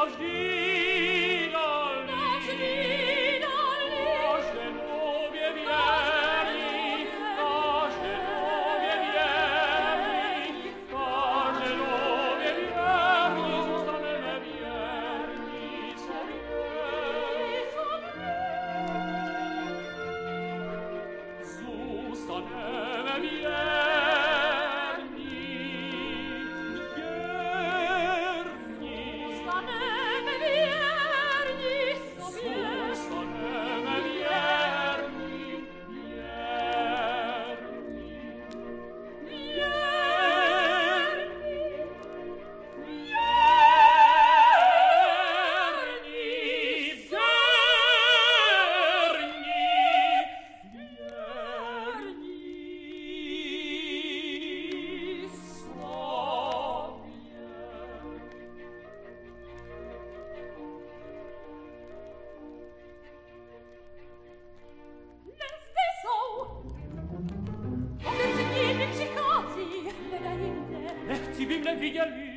Magie. Merci, vive la vie,